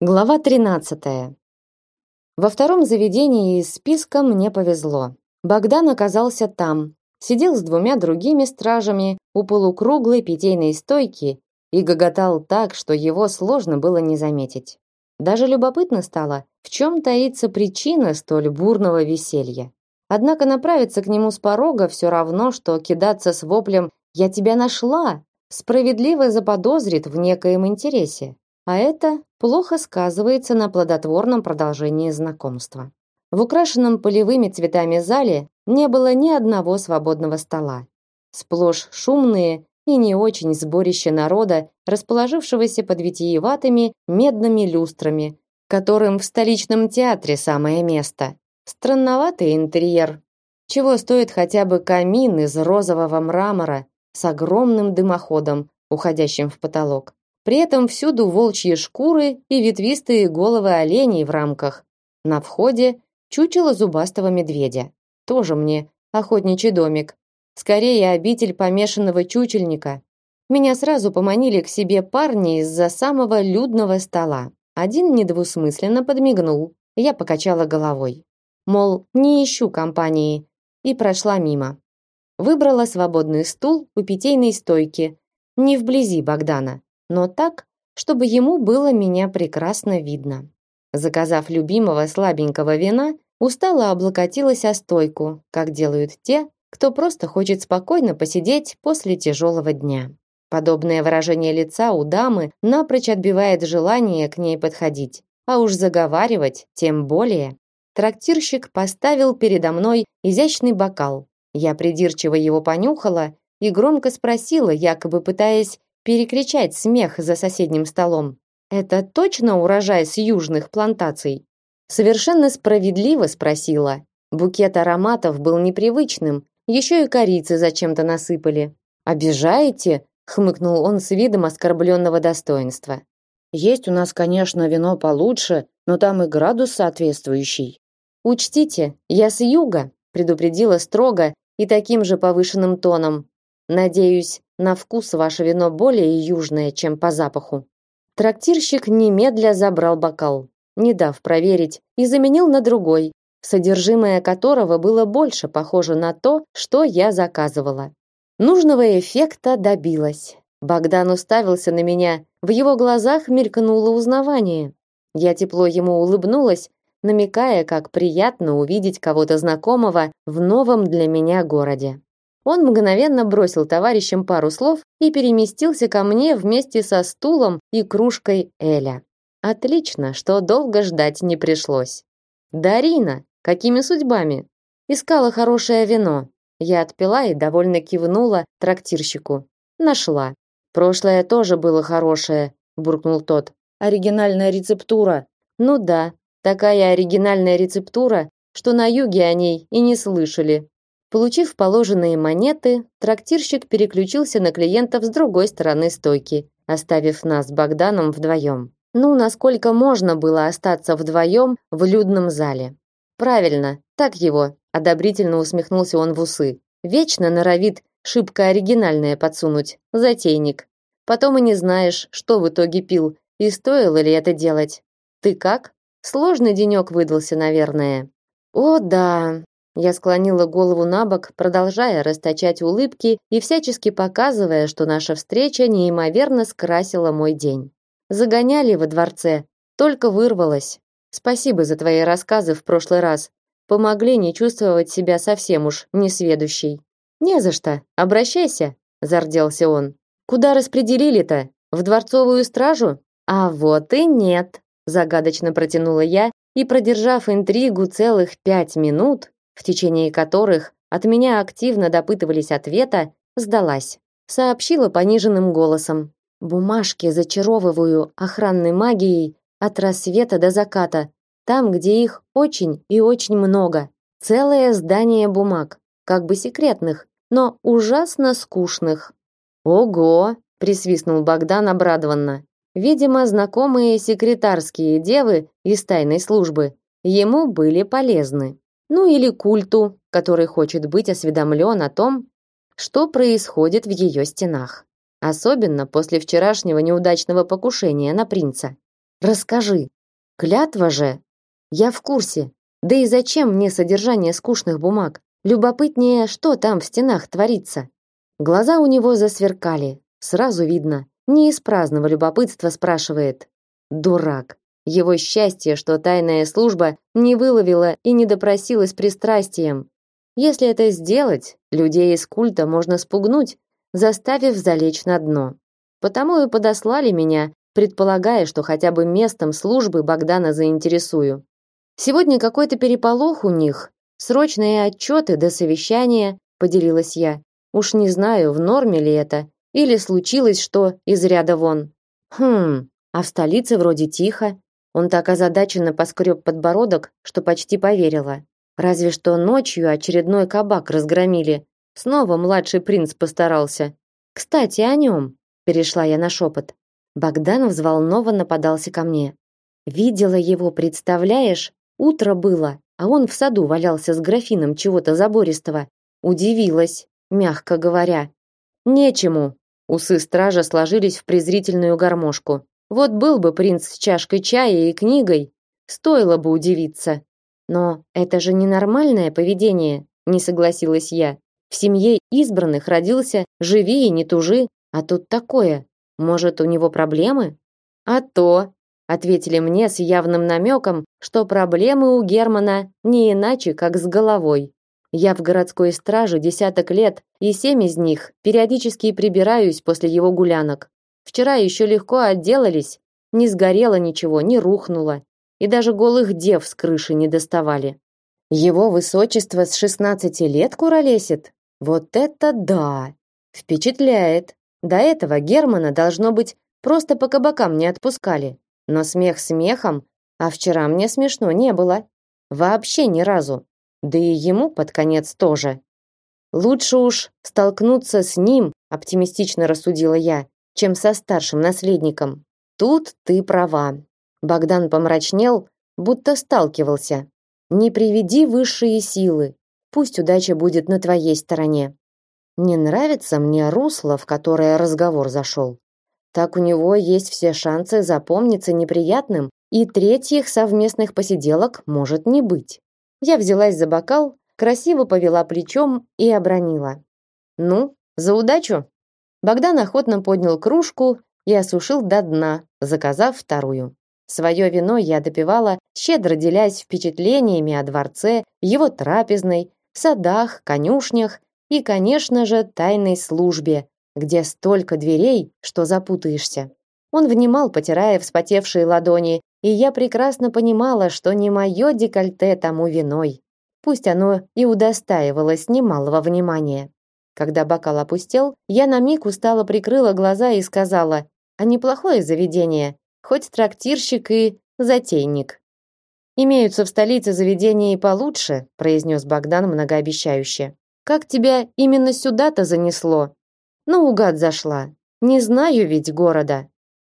Глава 13. Во втором заведении из списка мне повезло. Богдан оказался там, сидел с двумя другими стражами у полукруглой питейной стойки и гоготал так, что его сложно было не заметить. Даже любопытно стало, в чем таится причина столь бурного веселья. Однако направиться к нему с порога все равно, что кидаться с воплем «Я тебя нашла!» справедливо заподозрит в некоем интересе а это плохо сказывается на плодотворном продолжении знакомства. В украшенном полевыми цветами зале не было ни одного свободного стола. Сплошь шумные и не очень сборище народа, расположившегося под витиеватыми медными люстрами, которым в столичном театре самое место. Странноватый интерьер. Чего стоит хотя бы камин из розового мрамора с огромным дымоходом, уходящим в потолок. При этом всюду волчьи шкуры и ветвистые головы оленей в рамках. На входе чучело зубастого медведя. Тоже мне охотничий домик. Скорее обитель помешанного чучельника. Меня сразу поманили к себе парни из-за самого людного стола. Один недвусмысленно подмигнул. Я покачала головой. Мол, не ищу компании. И прошла мимо. Выбрала свободный стул у питейной стойки. Не вблизи Богдана но так, чтобы ему было меня прекрасно видно. Заказав любимого слабенького вина, устало облокотилась о стойку, как делают те, кто просто хочет спокойно посидеть после тяжелого дня. Подобное выражение лица у дамы напрочь отбивает желание к ней подходить, а уж заговаривать тем более. Трактирщик поставил передо мной изящный бокал. Я придирчиво его понюхала и громко спросила, якобы пытаясь перекричать смех за соседним столом. Это точно урожай с южных плантаций? Совершенно справедливо спросила. Букет ароматов был непривычным, еще и корицы зачем-то насыпали. Обижаете? хмыкнул он с видом оскорбленного достоинства. Есть у нас, конечно, вино получше, но там и градус соответствующий. Учтите, я с юга, предупредила строго и таким же повышенным тоном. Надеюсь, на вкус ваше вино более южное, чем по запаху. Трактирщик немедля забрал бокал, не дав проверить, и заменил на другой, содержимое которого было больше похоже на то, что я заказывала. Нужного эффекта добилась. Богдан уставился на меня, в его глазах мелькнуло узнавание. Я тепло ему улыбнулась, намекая, как приятно увидеть кого-то знакомого в новом для меня городе. Он мгновенно бросил товарищам пару слов и переместился ко мне вместе со стулом и кружкой Эля. Отлично, что долго ждать не пришлось. Дарина, какими судьбами? Искала хорошее вино. Я отпила и довольно кивнула трактирщику. Нашла. Прошлое тоже было хорошее, буркнул тот. Оригинальная рецептура. Ну да, такая оригинальная рецептура, что на юге о ней и не слышали. Получив положенные монеты, трактирщик переключился на клиентов с другой стороны стойки, оставив нас с Богданом вдвоем. Ну, насколько можно было остаться вдвоем в людном зале. Правильно, так его, одобрительно усмехнулся он в усы. Вечно норовит шибко оригинальное подсунуть, затейник. Потом и не знаешь, что в итоге пил и стоило ли это делать. Ты как? Сложный денек выдался, наверное. О, да, я склонила голову на бок, продолжая расточать улыбки и всячески показывая, что наша встреча неимоверно скрасила мой день. Загоняли во дворце, только вырвалась. Спасибо за твои рассказы в прошлый раз. Помогли не чувствовать себя совсем уж несведущей. Не за что. Обращайся, зарделся он. Куда распределили-то? В дворцовую стражу? А вот и нет, загадочно протянула я и, продержав интригу целых пять минут, в течение которых от меня активно допытывались ответа, сдалась. Сообщила пониженным голосом. Бумажки зачаровываю охранной магией от рассвета до заката, там, где их очень и очень много. Целое здание бумаг, как бы секретных, но ужасно скучных. Ого, присвистнул Богдан обрадованно. Видимо, знакомые секретарские девы из тайной службы ему были полезны ну или культу, который хочет быть осведомлен о том, что происходит в ее стенах. Особенно после вчерашнего неудачного покушения на принца. Расскажи. Клятва же. Я в курсе. Да и зачем мне содержание скучных бумаг? Любопытнее, что там в стенах творится. Глаза у него засверкали. Сразу видно, не из праздного любопытства спрашивает. Дурак. Его счастье, что тайная служба не выловила и не допросилась пристрастием. Если это сделать, людей из культа можно спугнуть, заставив залечь на дно. Потому и подослали меня, предполагая, что хотя бы местом службы Богдана заинтересую. Сегодня какой-то переполох у них, срочные отчеты до совещания, поделилась я. Уж не знаю, в норме ли это, или случилось что из ряда вон. Хм, а в столице вроде тихо. Он так озадаченно поскреб подбородок, что почти поверила. Разве что ночью очередной кабак разгромили. Снова младший принц постарался. Кстати, о нем. Перешла я на шепот. Богдан взволнованно подался ко мне. Видела его, представляешь? Утро было, а он в саду валялся с графином чего-то забористого. Удивилась, мягко говоря. Нечему. Усы стража сложились в презрительную гармошку. Вот был бы принц с чашкой чая и книгой, стоило бы удивиться. Но это же ненормальное поведение, не согласилась я. В семье избранных родился живи и не тужи, а тут такое. Может, у него проблемы? А то, ответили мне с явным намеком, что проблемы у Германа не иначе, как с головой. Я в городской страже десяток лет, и семь из них периодически прибираюсь после его гулянок. Вчера еще легко отделались, не сгорело ничего, не рухнуло и даже голых дев с крыши не доставали. Его высочество с 16 лет куролесит. Вот это да! Впечатляет. До этого Германа должно быть просто по кабакам не отпускали. Но смех смехом, а вчера мне смешно не было. Вообще ни разу. Да и ему под конец тоже. Лучше уж столкнуться с ним, оптимистично рассудила я, чем со старшим наследником. Тут ты права. Богдан помрачнел, будто сталкивался. Не приведи высшие силы. Пусть удача будет на твоей стороне. Не нравится мне русло, в которое разговор зашел. Так у него есть все шансы запомниться неприятным, и третьих совместных посиделок может не быть. Я взялась за бокал, красиво повела плечом и обронила: "Ну, за удачу". Богдан охотно поднял кружку и осушил до дна, заказав вторую. Свое вино я допивала, щедро делясь впечатлениями о дворце, его трапезной, садах, конюшнях и, конечно же, тайной службе, где столько дверей, что запутаешься. Он внимал, потирая вспотевшие ладони, и я прекрасно понимала, что не мое декольте тому виной. Пусть оно и удостаивалось немалого внимания. Когда бокал опустел, я на миг устало прикрыла глаза и сказала, а неплохое заведение, хоть трактирщик и затейник. Имеются в столице заведения и получше, произнес Богдан многообещающе. Как тебя именно сюда-то занесло? Ну, угад зашла. Не знаю ведь города.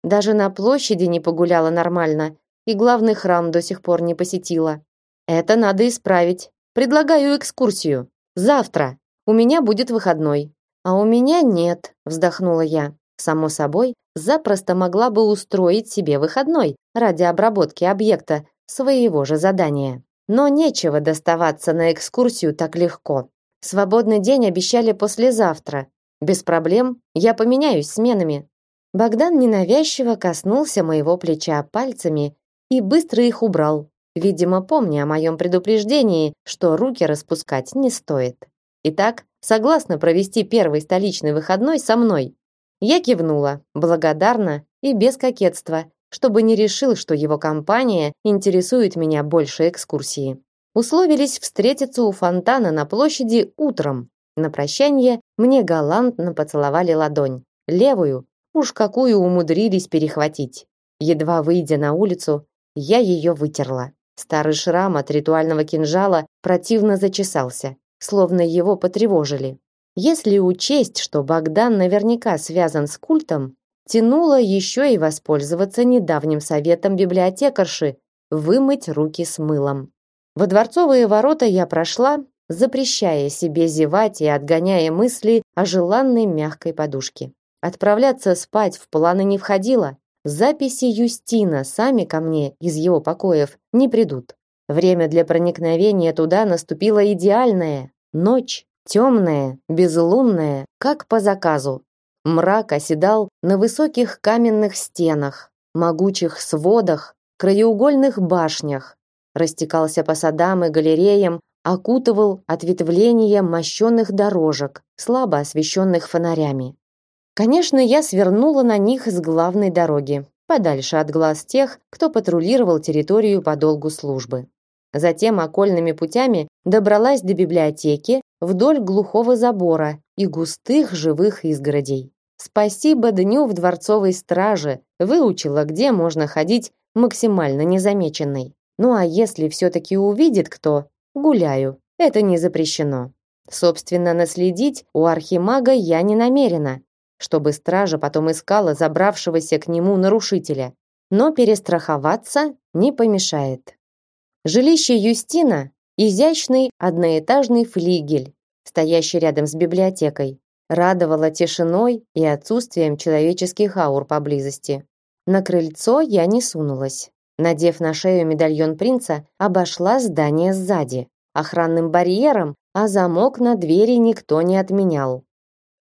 Даже на площади не погуляла нормально и главный храм до сих пор не посетила. Это надо исправить. Предлагаю экскурсию. Завтра. У меня будет выходной. А у меня нет, вздохнула я. Само собой, запросто могла бы устроить себе выходной ради обработки объекта своего же задания. Но нечего доставаться на экскурсию так легко. Свободный день обещали послезавтра. Без проблем, я поменяюсь сменами. Богдан ненавязчиво коснулся моего плеча пальцами и быстро их убрал, видимо, помня о моем предупреждении, что руки распускать не стоит. Итак, согласна провести первый столичный выходной со мной. Я кивнула, благодарна и без кокетства, чтобы не решил, что его компания интересует меня больше экскурсии. Условились встретиться у фонтана на площади утром. На прощание мне галантно поцеловали ладонь, левую, уж какую умудрились перехватить. Едва выйдя на улицу, я ее вытерла. Старый шрам от ритуального кинжала противно зачесался, словно его потревожили. Если учесть, что Богдан наверняка связан с культом, тянуло еще и воспользоваться недавним советом библиотекарши вымыть руки с мылом. Во дворцовые ворота я прошла, запрещая себе зевать и отгоняя мысли о желанной мягкой подушке. Отправляться спать в планы не входило, записи Юстина сами ко мне из его покоев не придут. Время для проникновения туда наступило идеальное. Ночь, темная, безлунная, как по заказу. Мрак оседал на высоких каменных стенах, могучих сводах, краеугольных башнях, растекался по садам и галереям, окутывал ответвления мощенных дорожек, слабо освещенных фонарями. Конечно, я свернула на них с главной дороги, подальше от глаз тех, кто патрулировал территорию по долгу службы. Затем окольными путями добралась до библиотеки вдоль глухого забора и густых живых изгородей. Спасибо дню в дворцовой страже, выучила, где можно ходить максимально незамеченной. Ну а если все-таки увидит кто, гуляю. Это не запрещено. Собственно, наследить у архимага я не намерена, чтобы стража потом искала забравшегося к нему нарушителя. Но перестраховаться не помешает. Жилище Юстина изящный одноэтажный флигель, стоящий рядом с библиотекой, радовало тишиной и отсутствием человеческих аур поблизости. На крыльцо я не сунулась. Надев на шею медальон принца, обошла здание сзади, охранным барьером, а замок на двери никто не отменял.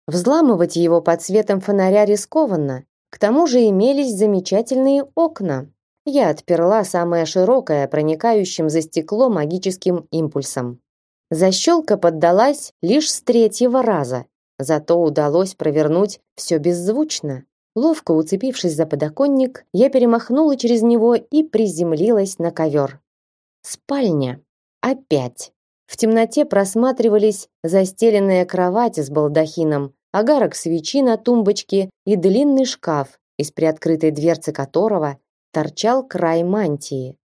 Взламывать его под светом фонаря рискованно. К тому же имелись замечательные окна. Я отперла самое широкое, проникающим за стекло магическим импульсом. Защелка поддалась лишь с третьего раза, зато удалось провернуть все беззвучно. Ловко уцепившись за подоконник, я перемахнула через него и приземлилась на ковер. Спальня. Опять. В темноте просматривались застеленная кровать с балдахином, огарок свечи на тумбочке и длинный шкаф, из приоткрытой дверцы которого торчал край мантии.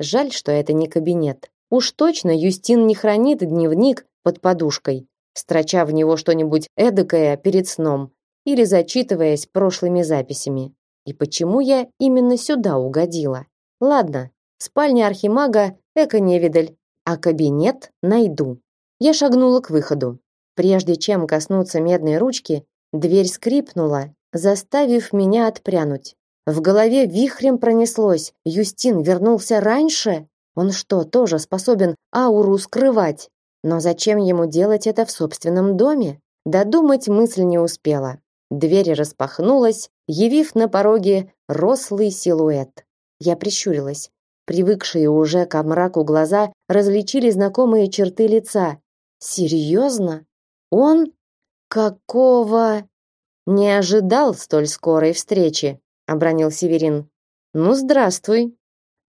Жаль, что это не кабинет. Уж точно Юстин не хранит дневник под подушкой, строча в него что-нибудь эдакое перед сном, или зачитываясь прошлыми записями. И почему я именно сюда угодила? Ладно, спальня архимага эко-невидаль, а кабинет найду. Я шагнула к выходу. Прежде чем коснуться медной ручки, дверь скрипнула, заставив меня отпрянуть. В голове вихрем пронеслось. Юстин вернулся раньше? Он что, тоже способен ауру скрывать? Но зачем ему делать это в собственном доме? Додумать мысль не успела. Дверь распахнулась, явив на пороге рослый силуэт. Я прищурилась. Привыкшие уже к мраку глаза различили знакомые черты лица. Серьезно? Он? Какого? Не ожидал столь скорой встречи, обронил Северин. Ну, здравствуй.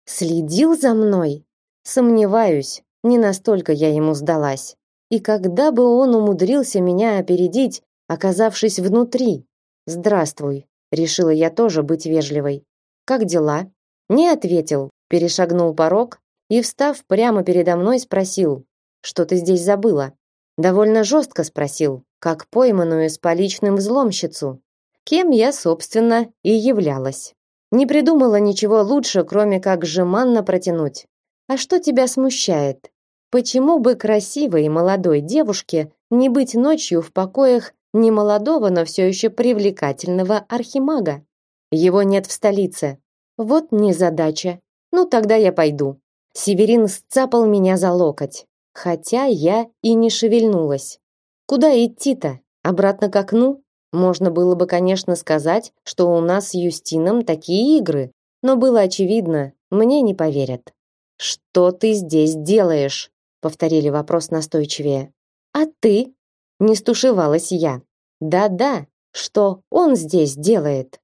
Следил за мной? Сомневаюсь, не настолько я ему сдалась. И когда бы он умудрился меня опередить, оказавшись внутри. "Здравствуй", решила я тоже быть вежливой. "Как дела?" Не ответил, перешагнул порог и, встав прямо передо мной, спросил: "Что ты здесь забыла?" Довольно жестко спросил, как пойманную с поличным взломщицу, кем я, собственно, и являлась. Не придумала ничего лучше, кроме как жеманно протянуть. А что тебя смущает? Почему бы красивой молодой девушке не быть ночью в покоях немолодого, но все еще привлекательного архимага. Его нет в столице. Вот незадача. Ну тогда я пойду. Северин сцапал меня за локоть, хотя я и не шевельнулась. Куда идти-то? Обратно к окну? Можно было бы, конечно, сказать, что у нас с Юстином такие игры, но было очевидно, мне не поверят. Что ты здесь делаешь? повторили вопрос настойчивее. А ты? Не стушевалась я. Да-да, что он здесь делает?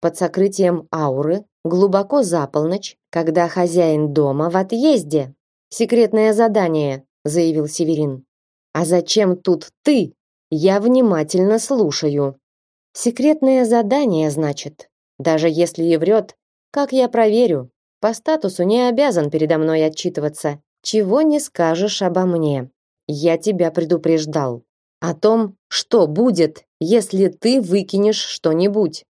Под сокрытием ауры, глубоко за полночь, когда хозяин дома в отъезде. Секретное задание, заявил Северин. А зачем тут ты? Я внимательно слушаю. Секретное задание, значит. Даже если и врет, как я проверю? По статусу не обязан передо мной отчитываться. Чего не скажешь обо мне? Я тебя предупреждал о том, что будет, если ты выкинешь что-нибудь.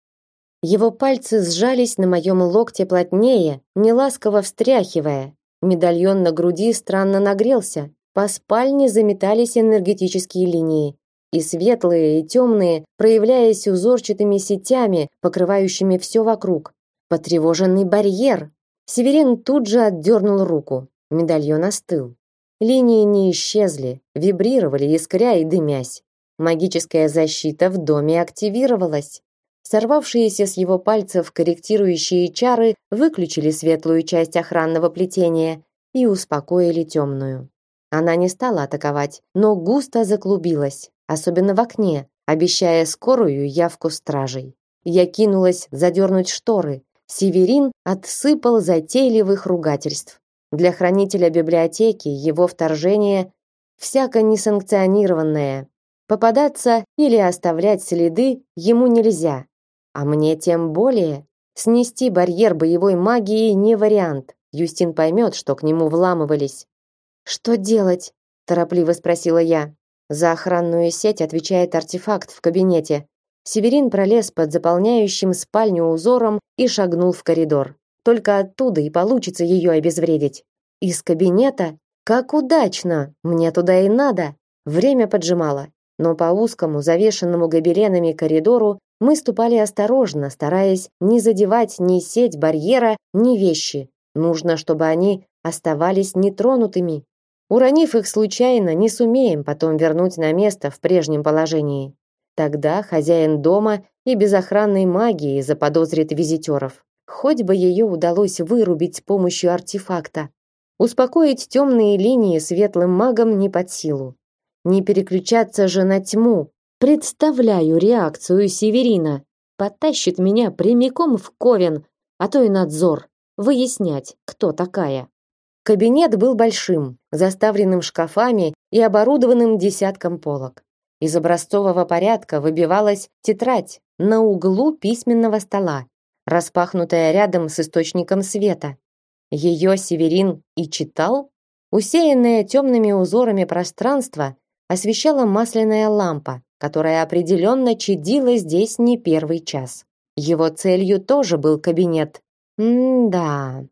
Его пальцы сжались на моем локте плотнее, неласково встряхивая. Медальон на груди странно нагрелся. По спальне заметались энергетические линии. И светлые, и темные, проявляясь узорчатыми сетями, покрывающими все вокруг. Потревоженный барьер. Северин тут же отдернул руку. Медальон остыл. Линии не исчезли, вибрировали, искря и дымясь. Магическая защита в доме активировалась. Сорвавшиеся с его пальцев корректирующие чары выключили светлую часть охранного плетения и успокоили темную. Она не стала атаковать, но густо заклубилась, особенно в окне, обещая скорую явку стражей. Я кинулась задернуть шторы. Северин отсыпал затейливых ругательств. Для хранителя библиотеки его вторжение всяко несанкционированное. Попадаться или оставлять следы ему нельзя. А мне тем более. Снести барьер боевой магии не вариант. Юстин поймет, что к нему вламывались. Что делать? торопливо спросила я. За охранную сеть отвечает артефакт в кабинете. Северин пролез под заполняющим спальню узором и шагнул в коридор. Только оттуда и получится ее обезвредить. Из кабинета? Как удачно! Мне туда и надо. Время поджимало, но по узкому, завешенному гобеленами коридору мы ступали осторожно, стараясь не задевать ни сеть барьера, ни вещи. Нужно, чтобы они оставались нетронутыми. Уронив их случайно, не сумеем потом вернуть на место в прежнем положении. Тогда хозяин дома и без охранной магии заподозрит визитеров. Хоть бы ее удалось вырубить с помощью артефакта. Успокоить темные линии светлым магом не под силу. Не переключаться же на тьму, Представляю реакцию Северина. Потащит меня прямиком в Ковен, а то и надзор, выяснять, кто такая. Кабинет был большим, заставленным шкафами и оборудованным десятком полок. Из образцового порядка выбивалась тетрадь на углу письменного стола, распахнутая рядом с источником света. Ее Северин и читал. Усеянное темными узорами пространство освещала масляная лампа, которая определенно чадила здесь не первый час. Его целью тоже был кабинет. М-да.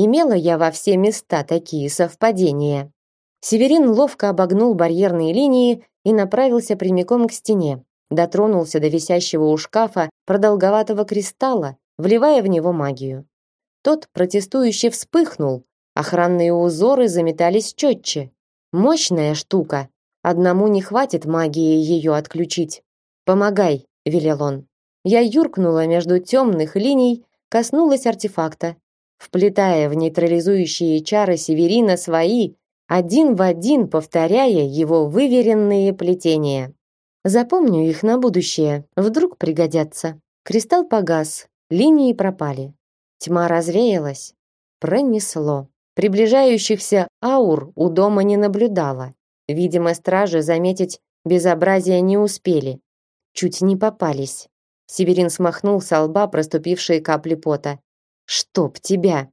Имела я во все места такие совпадения. Северин ловко обогнул барьерные линии и направился прямиком к стене. Дотронулся до висящего у шкафа продолговатого кристалла, вливая в него магию. Тот протестующе вспыхнул, охранные узоры заметались четче. Мощная штука, Одному не хватит магии ее отключить. Помогай, велел он. Я юркнула между темных линий, коснулась артефакта, вплетая в нейтрализующие чары Северина свои, один в один повторяя его выверенные плетения. Запомню их на будущее, вдруг пригодятся. Кристалл погас, линии пропали. Тьма развеялась. Пронесло. Приближающихся аур у дома не наблюдала. Видимо, стражи заметить безобразие не успели. Чуть не попались. Северин смахнул с лба проступившие капли пота. Чтоб тебя.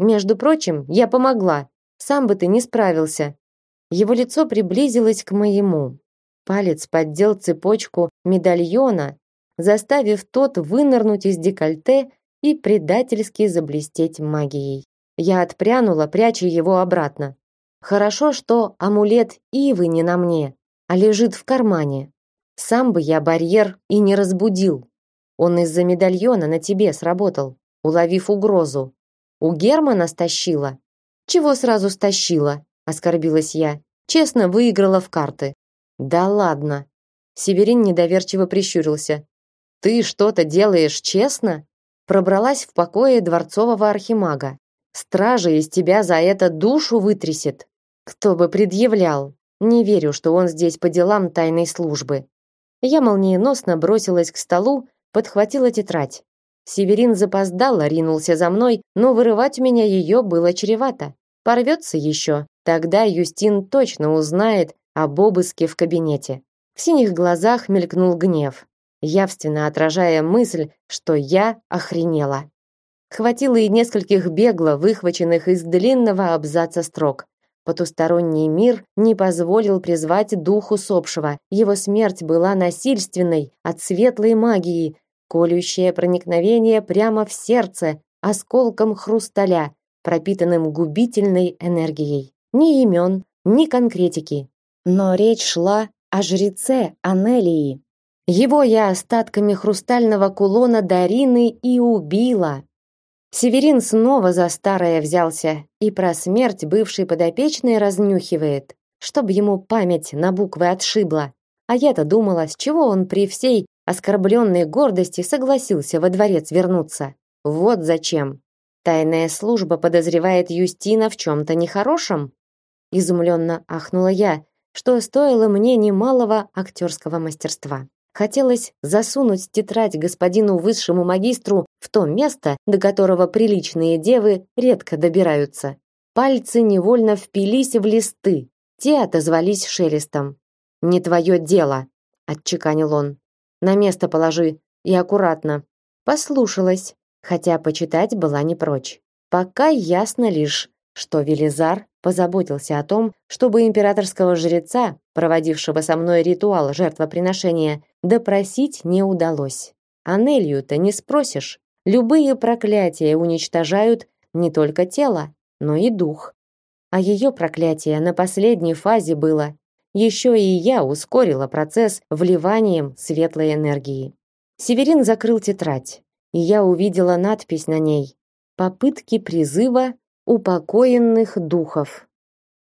Между прочим, я помогла. Сам бы ты не справился. Его лицо приблизилось к моему. Палец поддел цепочку медальона, заставив тот вынырнуть из декольте и предательски заблестеть магией. Я отпрянула, пряча его обратно. Хорошо, что амулет Ивы не на мне, а лежит в кармане. Сам бы я барьер и не разбудил. Он из-за медальона на тебе сработал, уловив угрозу. У Германа стащила. Чего сразу стащила? оскорбилась я. Честно выиграла в карты. Да ладно. Северин недоверчиво прищурился. Ты что-то делаешь честно? Пробралась в покое дворцового архимага. Стража из тебя за это душу вытрясет. Кто бы предъявлял? Не верю, что он здесь по делам тайной службы. Я молниеносно бросилась к столу, подхватила тетрадь. Северин запоздало ринулся за мной, но вырывать меня ее было чревато. Порвется еще, тогда Юстин точно узнает об обыске в кабинете. В синих глазах мелькнул гнев, явственно отражая мысль, что я охренела. Хватило и нескольких бегло выхваченных из длинного абзаца строк. Потусторонний мир не позволил призвать дух усопшего. Его смерть была насильственной, от светлой магии, колющее проникновение прямо в сердце, осколком хрусталя, пропитанным губительной энергией. Ни имен, ни конкретики. Но речь шла о жреце Анелии. Его я остатками хрустального кулона Дарины и убила. Северин снова за старое взялся и про смерть бывшей подопечной разнюхивает, чтобы ему память на буквы отшибла. А я-то думала, с чего он при всей оскорбленной гордости согласился во дворец вернуться. Вот зачем. Тайная служба подозревает Юстина в чем-то нехорошем. Изумленно ахнула я, что стоило мне немалого актерского мастерства. Хотелось засунуть тетрадь господину высшему магистру в то место, до которого приличные девы редко добираются. Пальцы невольно впились в листы. Те отозвались шелестом. «Не твое дело», — отчеканил он. «На место положи и аккуратно». Послушалась, хотя почитать была не прочь. Пока ясно лишь, что Велизар позаботился о том, чтобы императорского жреца, проводившего со мной ритуал жертвоприношения, допросить не удалось. Анелью-то не спросишь. Любые проклятия уничтожают не только тело, но и дух. А ее проклятие на последней фазе было. Еще и я ускорила процесс вливанием светлой энергии. Северин закрыл тетрадь, и я увидела надпись на ней: попытки призыва упокоенных духов.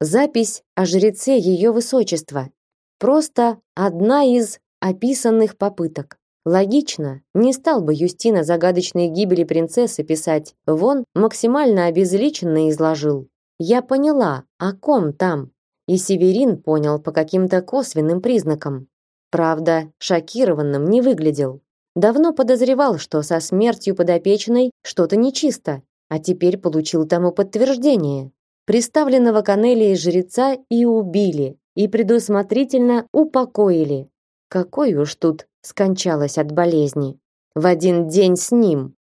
Запись о жреце ее высочества. Просто одна из описанных попыток. Логично, не стал бы Юстина загадочные гибели принцессы писать. Вон максимально обезличенно изложил. Я поняла, о ком там. И Северин понял по каким-то косвенным признакам. Правда, шокированным не выглядел. Давно подозревал, что со смертью подопечной что-то нечисто, а теперь получил тому подтверждение. Приставленного к Анелии жреца и убили, и предусмотрительно упокоили. Какой уж тут скончалась от болезни. В один день с ним.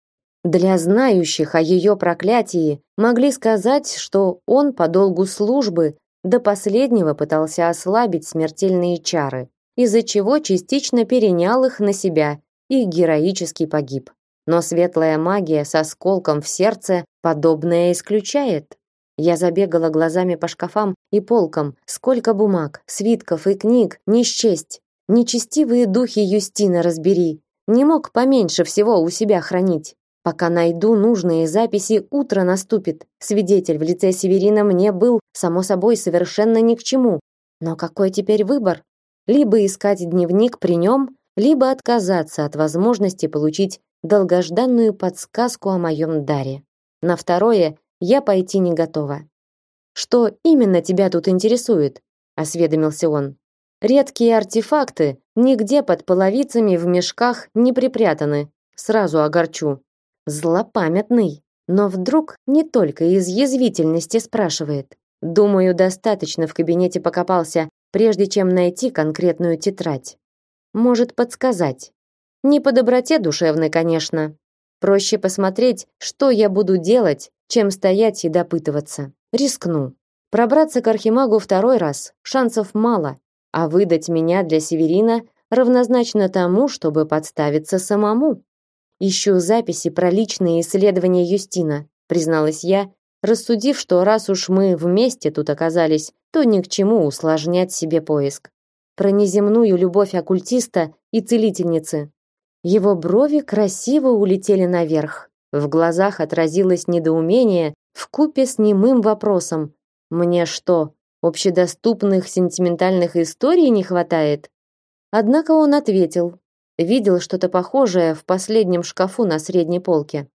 Для знающих о ее проклятии могли сказать, что он по долгу службы до последнего пытался ослабить смертельные чары, из-за чего частично перенял их на себя и героически погиб. Но светлая магия со сколком в сердце подобное исключает. Я забегала глазами по шкафам и полкам. Сколько бумаг, свитков и книг не счесть. Нечестивые духи Юстина разбери. Не мог поменьше всего у себя хранить. Пока найду нужные записи, утро наступит. Свидетель в лице Северина мне был, само собой, совершенно ни к чему. Но какой теперь выбор? Либо искать дневник при нем, либо отказаться от возможности получить долгожданную подсказку о моем даре. На второе я пойти не готова. Что именно тебя тут интересует? осведомился он. Редкие артефакты нигде под половицами в мешках не припрятаны. Сразу огорчу. Злопамятный, но вдруг не только из язвительности спрашивает. Думаю, достаточно в кабинете покопался, прежде чем найти конкретную тетрадь. Может подсказать. Не по доброте душевной, конечно. Проще посмотреть, что я буду делать, чем стоять и допытываться. Рискну. Пробраться к архимагу второй раз шансов мало, а выдать меня для Северина равнозначно тому, чтобы подставиться самому. Ищу записи про личные исследования Юстина, призналась я, рассудив, что раз уж мы вместе тут оказались, то ни к чему усложнять себе поиск. Про неземную любовь оккультиста и целительницы, его брови красиво улетели наверх. В глазах отразилось недоумение в купе с немым вопросом: "Мне что, общедоступных сентиментальных историй не хватает?" Однако он ответил: "Видел что-то похожее в последнем шкафу на средней полке".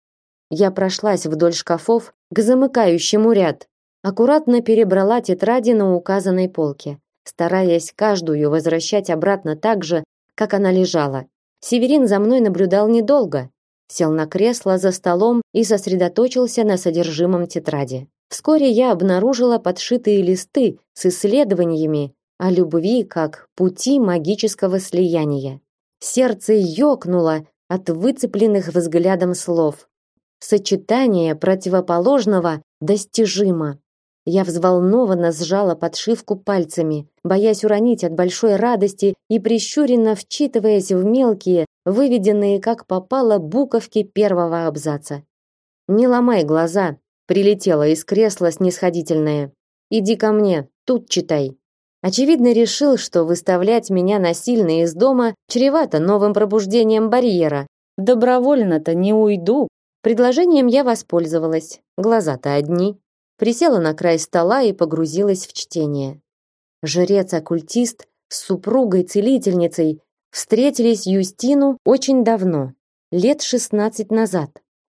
Я прошлась вдоль шкафов к замыкающему ряд, аккуратно перебрала тетради на указанной полке, стараясь каждую возвращать обратно так же, как она лежала. Северин за мной наблюдал недолго. Сел на кресло за столом и сосредоточился на содержимом тетради. Вскоре я обнаружила подшитые листы с исследованиями о любви как пути магического слияния. Сердце ёкнуло от выцепленных взглядом слов. Сочетание противоположного достижимо. Я взволнованно сжала подшивку пальцами, боясь уронить от большой радости и прищуренно вчитываясь в мелкие, выведенные как попало буковки первого абзаца. Не ломай глаза, прилетела из кресла снисходительная. Иди ко мне, тут читай. Очевидно, решил, что выставлять меня насильно из дома чревато новым пробуждением барьера. Добровольно-то не уйду. Предложением я воспользовалась. Глаза-то одни. Присела на край стола и погрузилась в чтение. Жрец-оккультист с супругой-целительницей встретились Юстину очень давно, лет 16 назад.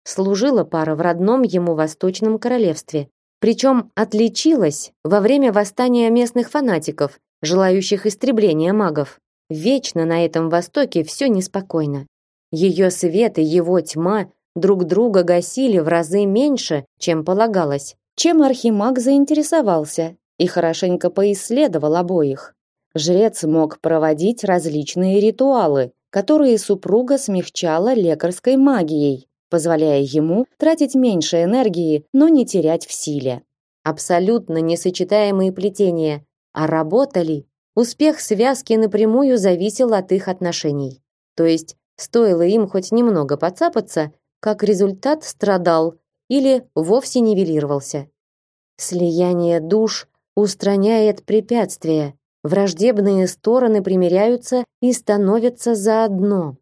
Служила пара в родном ему Восточном королевстве. Причем отличилась во время восстания местных фанатиков, желающих истребления магов. Вечно на этом Востоке все неспокойно. Ее свет и его тьма друг друга гасили в разы меньше, чем полагалось. Чем архимаг заинтересовался и хорошенько поисследовал обоих. Жрец мог проводить различные ритуалы, которые супруга смягчала лекарской магией, позволяя ему тратить меньше энергии, но не терять в силе. Абсолютно несочетаемые плетения, а работали. Успех связки напрямую зависел от их отношений. То есть, стоило им хоть немного подцапаться, как результат страдал или вовсе нивелировался. Слияние душ устраняет препятствия, враждебные стороны примиряются и становятся заодно.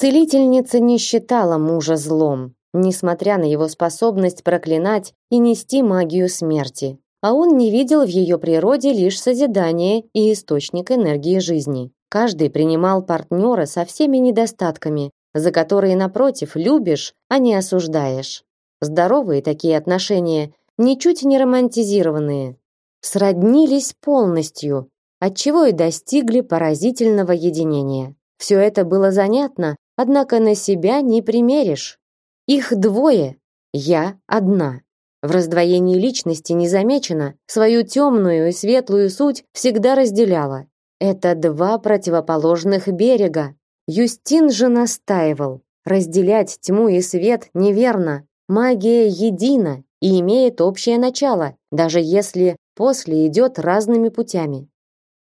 Целительница не считала мужа злом, несмотря на его способность проклинать и нести магию смерти. А он не видел в ее природе лишь созидание и источник энергии жизни. Каждый принимал партнера со всеми недостатками, за которые, напротив, любишь, а не осуждаешь. Здоровые такие отношения, ничуть не романтизированные. Сроднились полностью, отчего и достигли поразительного единения. Все это было занятно, однако на себя не примеришь. Их двое, я одна. В раздвоении личности не замечено, свою темную и светлую суть всегда разделяла. Это два противоположных берега. Юстин же настаивал, разделять тьму и свет неверно. Магия едина и имеет общее начало, даже если после идет разными путями.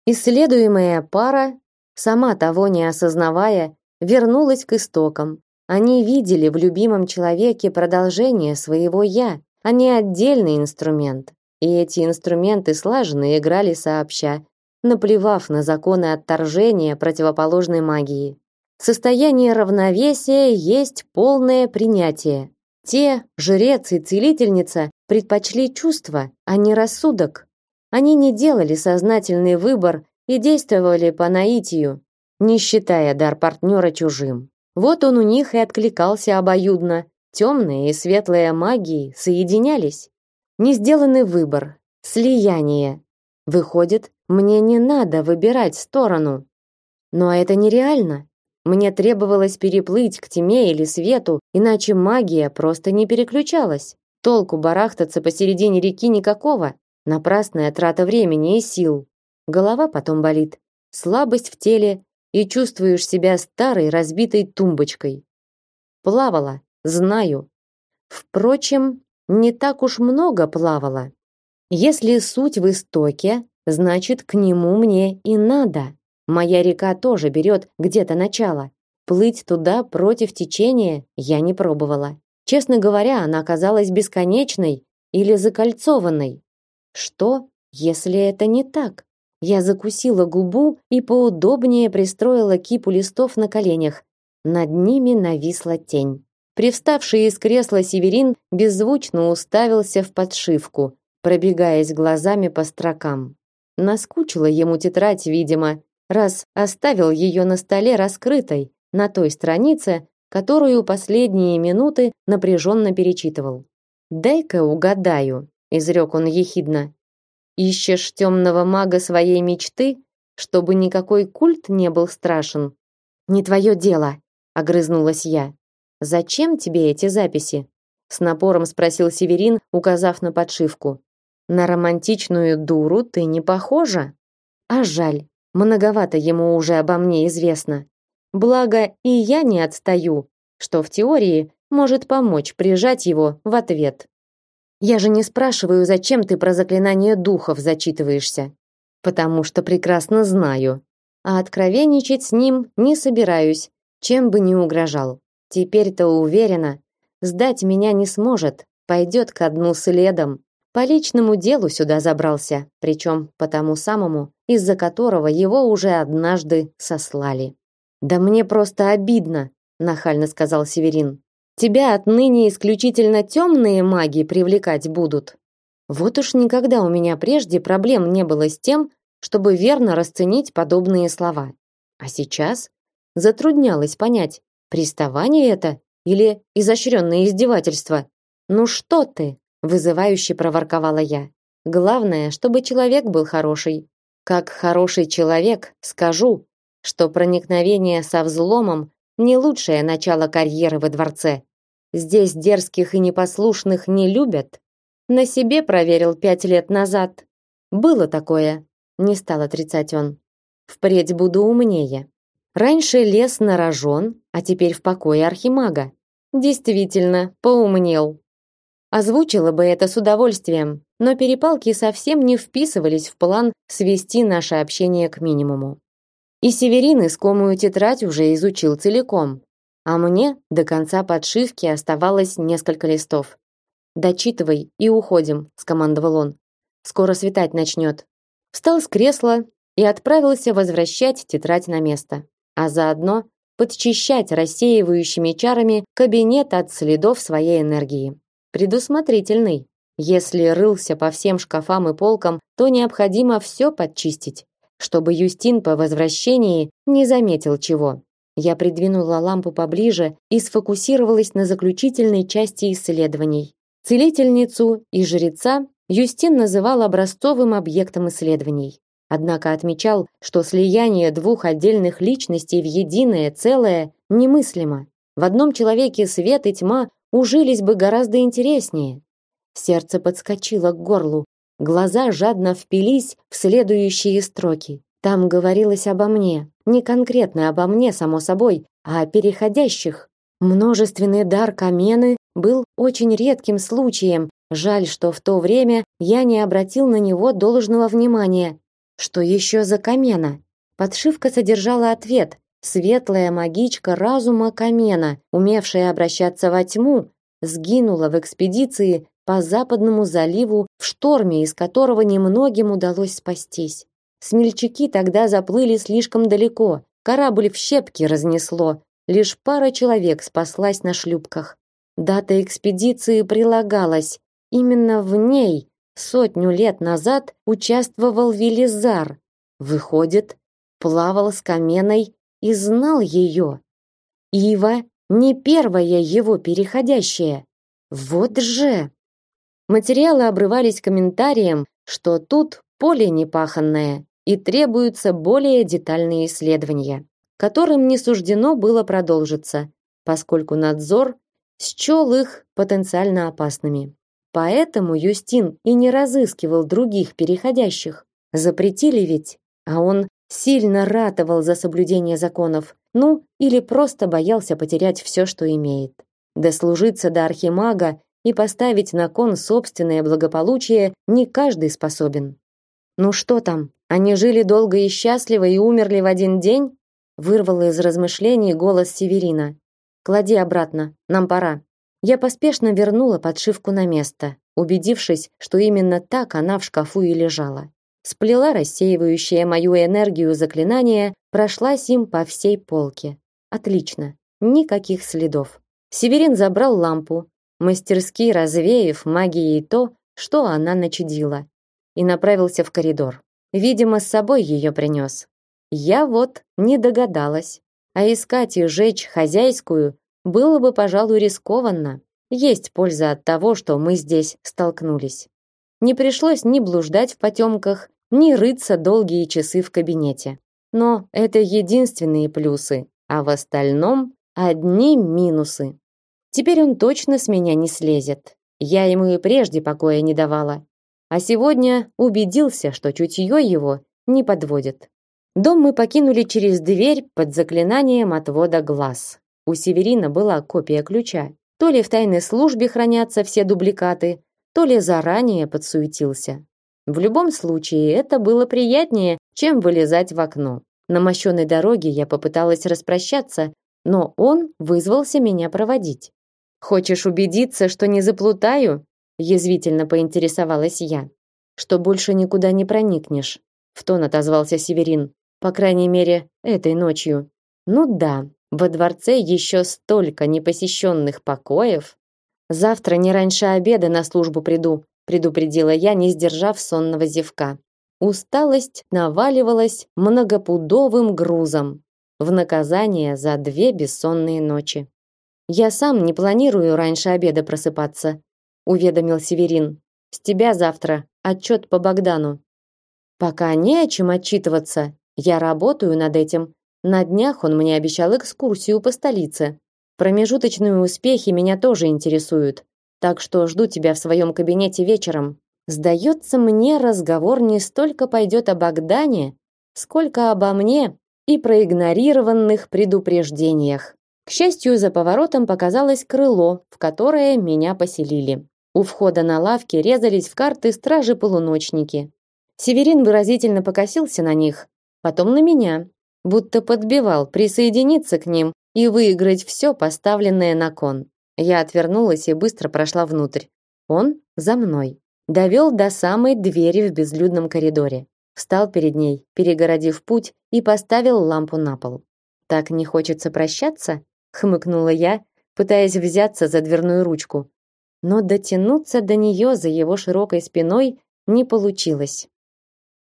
Исследуемая пара сама того не осознавая, вернулась к истокам. Они видели в любимом человеке продолжение своего «я», а не отдельный инструмент. И эти инструменты слаженно играли сообща, наплевав на законы отторжения противоположной магии. Состояние равновесия есть полное принятие. Те, жрец и целительница, предпочли чувства, а не рассудок. Они не делали сознательный выбор и действовали по наитию, не считая дар партнера чужим. Вот он у них и откликался обоюдно. Темная и светлая магии соединялись. Не сделанный выбор, слияние. Выходит, мне не надо выбирать сторону. Но это нереально. Мне требовалось переплыть к тьме или свету, иначе магия просто не переключалась. Толку барахтаться посередине реки никакого. Напрасная трата времени и сил. Голова потом болит, слабость в теле и чувствуешь себя старой разбитой тумбочкой. Плавала, знаю. Впрочем, не так уж много плавала. Если суть в истоке, значит, к нему мне и надо. Моя река тоже берет где-то начало. Плыть туда против течения я не пробовала. Честно говоря, она казалась бесконечной или закольцованной. Что, если это не так? Я закусила губу и поудобнее пристроила кипу листов на коленях. Над ними нависла тень. Привставший из кресла Северин беззвучно уставился в подшивку, пробегаясь глазами по строкам. Наскучила ему тетрадь, видимо, раз оставил ее на столе раскрытой, на той странице, которую последние минуты напряженно перечитывал. «Дай-ка угадаю», — изрек он ехидно. Ищешь темного мага своей мечты, чтобы никакой культ не был страшен? Не твое дело, огрызнулась я. Зачем тебе эти записи? С напором спросил Северин, указав на подшивку. На романтичную дуру ты не похожа. А жаль, многовато ему уже обо мне известно. Благо и я не отстаю, что в теории может помочь прижать его в ответ. Я же не спрашиваю, зачем ты про заклинание духов зачитываешься, потому что прекрасно знаю. А откровенничать с ним не собираюсь, чем бы ни угрожал. Теперь-то уверена, сдать меня не сможет, пойдет ко дну следом. По личному делу сюда забрался, причем по тому самому, из-за которого его уже однажды сослали. Да мне просто обидно, нахально сказал Северин. Тебя отныне исключительно темные маги привлекать будут. Вот уж никогда у меня прежде проблем не было с тем, чтобы верно расценить подобные слова. А сейчас затруднялось понять, приставание это или изощренное издевательство. Ну что ты, вызывающе проворковала я. Главное, чтобы человек был хороший. Как хороший человек, скажу, что проникновение со взломом не лучшее начало карьеры во дворце. Здесь дерзких и непослушных не любят. На себе проверил пять лет назад. Было такое, не стал отрицать он. Впредь буду умнее. Раньше лес на рожон, а теперь в покое архимага. Действительно, поумнел. Озвучила бы это с удовольствием, но перепалки совсем не вписывались в план свести наше общение к минимуму. И Северин искомую тетрадь уже изучил целиком, а мне до конца подшивки оставалось несколько листов. «Дочитывай и уходим», — скомандовал он. «Скоро светать начнет». Встал с кресла и отправился возвращать тетрадь на место, а заодно подчищать рассеивающими чарами кабинет от следов своей энергии. Предусмотрительный. Если рылся по всем шкафам и полкам, то необходимо все подчистить, чтобы Юстин по возвращении не заметил чего. Я придвинула лампу поближе и сфокусировалась на заключительной части исследований. Целительницу и жреца Юстин называл образцовым объектом исследований. Однако отмечал, что слияние двух отдельных личностей в единое целое немыслимо. В одном человеке свет и тьма ужились бы гораздо интереснее. Сердце подскочило к горлу, глаза жадно впились в следующие строки. Там говорилось обо мне, не конкретно обо мне, само собой, а о переходящих. Множественный дар Камены был очень редким случаем. Жаль, что в то время я не обратил на него должного внимания. Что еще за Камена? Подшивка содержала ответ, Светлая магичка разума Камена, умевшая обращаться во тьму, сгинула в экспедиции по западному заливу в шторме, из которого немногим удалось спастись. Смельчаки тогда заплыли слишком далеко, корабль в щепки разнесло, лишь пара человек спаслась на шлюпках. Дата экспедиции прилагалась. Именно в ней сотню лет назад участвовал Велизар. Выходит, плавал с Каменой и знал ее. Ива не первая его переходящая. Вот же. Материалы обрывались комментарием, что тут поле непаханное и требуются более детальные исследования, которым не суждено было продолжиться, поскольку надзор счел их потенциально опасными. Поэтому Юстин и не разыскивал других переходящих. Запретили ведь, а он сильно ратовал за соблюдение законов, ну, или просто боялся потерять все, что имеет. Дослужиться до архимага и поставить на кон собственное благополучие не каждый способен. Ну что там? Они жили долго и счастливо и умерли в один день? Вырвал из размышлений голос Северина. Клади обратно, нам пора. Я поспешно вернула подшивку на место, убедившись, что именно так она в шкафу и лежала сплела рассеивающее мою энергию заклинание, прошлась им по всей полке. Отлично, никаких следов. Северин забрал лампу, мастерски развеяв магией то, что она начудила, и направился в коридор. Видимо, с собой ее принес. Я вот не догадалась. А искать и жечь хозяйскую было бы, пожалуй, рискованно. Есть польза от того, что мы здесь столкнулись. Не пришлось ни блуждать в потемках, ни рыться долгие часы в кабинете. Но это единственные плюсы, а в остальном одни минусы. Теперь он точно с меня не слезет. Я ему и прежде покоя не давала. А сегодня убедился, что чутье его не подводит. Дом мы покинули через дверь под заклинанием отвода глаз. У Северина была копия ключа. То ли в тайной службе хранятся все дубликаты, то ли заранее подсуетился. В любом случае, это было приятнее, чем вылезать в окно. На мощенной дороге я попыталась распрощаться, но он вызвался меня проводить. «Хочешь убедиться, что не заплутаю?» язвительно поинтересовалась я. Что больше никуда не проникнешь, в тон отозвался Северин. По крайней мере, этой ночью. Ну да, во дворце еще столько непосещенных покоев. Завтра не раньше обеда на службу приду, предупредила я, не сдержав сонного зевка. Усталость наваливалась многопудовым грузом в наказание за две бессонные ночи. Я сам не планирую раньше обеда просыпаться, уведомил Северин. С тебя завтра отчет по Богдану. Пока не о чем отчитываться. Я работаю над этим. На днях он мне обещал экскурсию по столице. Промежуточные успехи меня тоже интересуют. Так что жду тебя в своем кабинете вечером. Сдается мне, разговор не столько пойдет о Богдане, сколько обо мне и проигнорированных предупреждениях. К счастью, за поворотом показалось крыло, в которое меня поселили. У входа на лавке резались в карты стражи-полуночники. Северин выразительно покосился на них, потом на меня, будто подбивал присоединиться к ним и выиграть все поставленное на кон. Я отвернулась и быстро прошла внутрь. Он за мной. Довел до самой двери в безлюдном коридоре. Встал перед ней, перегородив путь, и поставил лампу на пол. «Так не хочется прощаться?» Хмыкнула я, пытаясь взяться за дверную ручку. Но дотянуться до нее за его широкой спиной не получилось.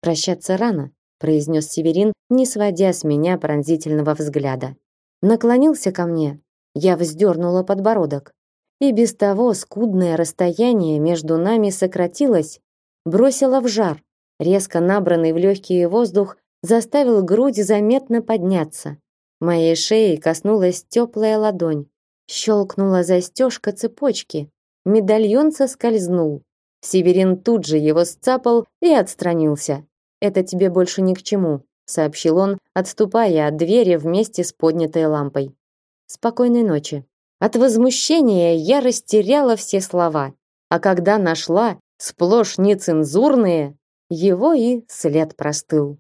Прощаться рано, произнес Северин, не сводя с меня пронзительного взгляда. Наклонился ко мне. Я вздернула подбородок. И без того скудное расстояние между нами сократилось, бросило в жар. Резко набранный в легкие воздух заставил грудь заметно подняться. Моей шеи коснулась теплая ладонь. Щелкнула застежка цепочки. Медальон соскользнул. Северин тут же его сцапал и отстранился. «Это тебе больше ни к чему», — сообщил он, отступая от двери вместе с поднятой лампой. «Спокойной ночи». От возмущения я растеряла все слова, а когда нашла, сплошь нецензурные, его и след простыл.